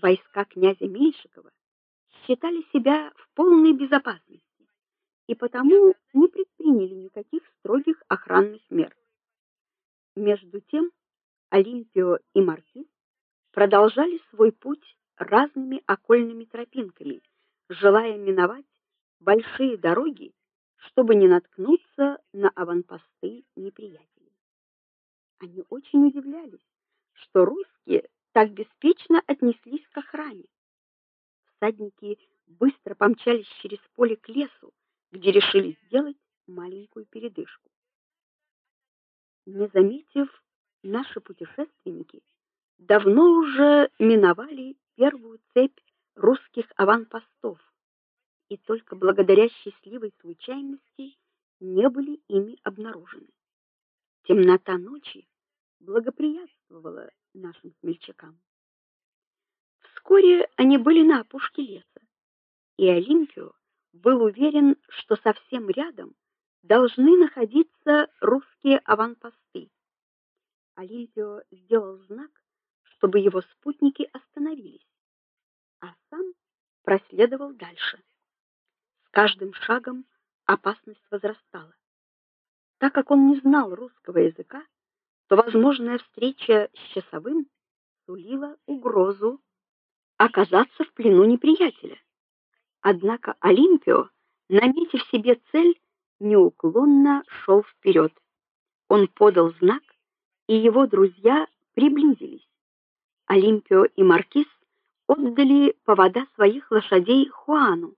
войска князя Меньшикова считали себя в полной безопасности и потому не предприняли никаких строгих охранных мер. Между тем Олимпио и Маркиз продолжали свой путь разными окольными тропинками, желая миновать большие дороги, чтобы не наткнуться на аванпосты неприятелей. Они очень удивлялись, что русские так беспечно отнеслись. Всадники быстро помчались через поле к лесу, где решили сделать маленькую передышку. Не заметив, наши путешественники давно уже миновали первую цепь русских аванпостов, и только благодаря счастливой случайности не были ими обнаружены. Темнота ночи благоприятствовала нашим смельчакам. Вскоре они были на опушке леса, и Олимпио был уверен, что совсем рядом должны находиться русские аванпосты. Олимпио сделал знак, чтобы его спутники остановились, а сам проследовал дальше. С каждым шагом опасность возрастала. Так как он не знал русского языка, то возможная встреча с часовым сулила угрозу оказаться в плену неприятеля. Однако Олимпио, наметив себе цель, неуклонно шел вперед. Он подал знак, и его друзья приблизились. Олимпио и маркиз отдали повода своих лошадей Хуану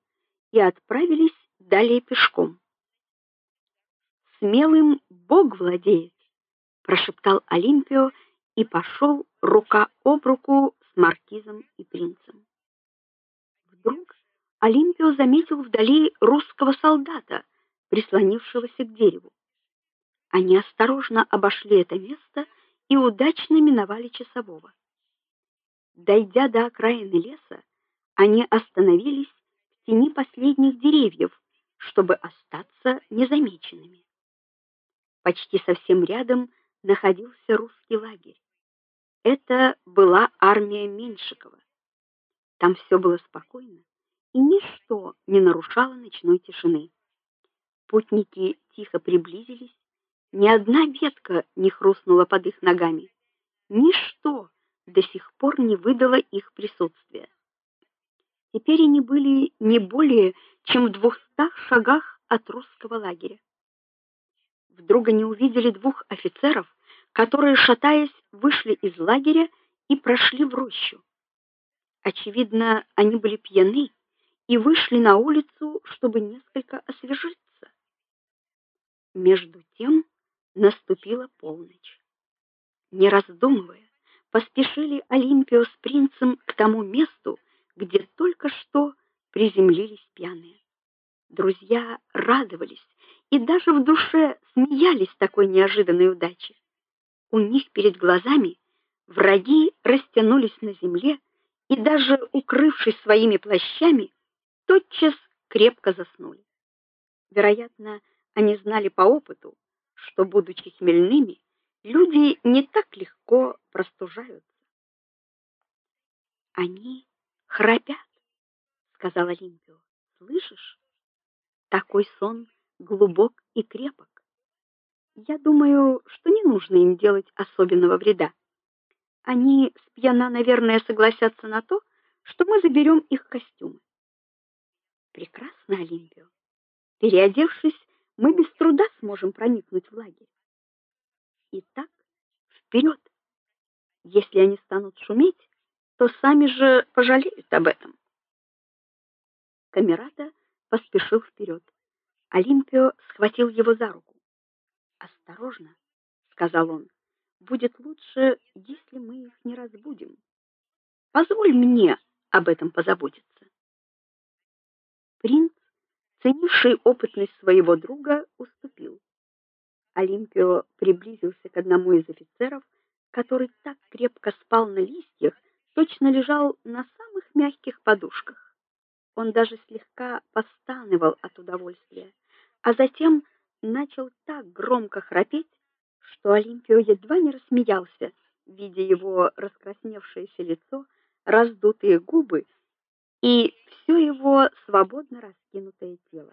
и отправились далее пешком. Смелым Бог владеет, прошептал Олимпио и пошел рука об руку с маркизом и принцем. Вдруг Олимпио заметил вдали русского солдата, прислонившегося к дереву. Они осторожно обошли это место и удачно миновали часового. Дойдя до окраины леса, они остановились в тени последних деревьев, чтобы остаться незамеченными. Почти совсем рядом находился русский лагерь. Это была армия Меньшикова. Там все было спокойно, и ничто не нарушало ночной тишины. Путники тихо приблизились, ни одна ветка не хрустнула под их ногами. Ничто до сих пор не выдало их присутствия. Теперь они были не более чем в двухстах шагах от русского лагеря вдруг они увидели двух офицеров, которые шатаясь вышли из лагеря и прошли в рощу. Очевидно, они были пьяны и вышли на улицу, чтобы несколько освежиться. Между тем наступила полночь. Не раздумывая, поспешили Олимпио с принцем к тому месту, где только что приземлились пьяные. Друзья радовались и даже в душе смеялись такой неожиданной удаче. У них перед глазами враги растянулись на земле и даже укрывшись своими плащами, тотчас крепко заснули. Вероятно, они знали по опыту, что будучи хмельными, люди не так легко простужаются. Они храпят, сказала Олимпио. Слышишь? Такой сон глубок и крепок. Я думаю, что не нужно им делать особенного вреда. Они спьяна, наверное, согласятся на то, что мы заберем их костюмы. Прекрасно, Олимпио. Переодевшись, мы без труда сможем проникнуть в лагерь. Итак, вперед! Если они станут шуметь, то сами же пожалеют об этом. Камерата поспешил вперед. Олимпио схватил его за руку. "Осторожно", сказал он. "Будет лучше, если мы их не разбудим. Позволь мне об этом позаботиться". Принц, ценивший опытность своего друга, уступил. Олимпио приблизился к одному из офицеров, который так крепко спал на листьях, точно лежал на самых мягких подушках. Он даже слегка постановал от удовольствия а затем начал так громко храпеть, что Олимпио едва не рассмеялся, видя его раскрасневшееся лицо, раздутые губы и все его свободно раскинутое тело.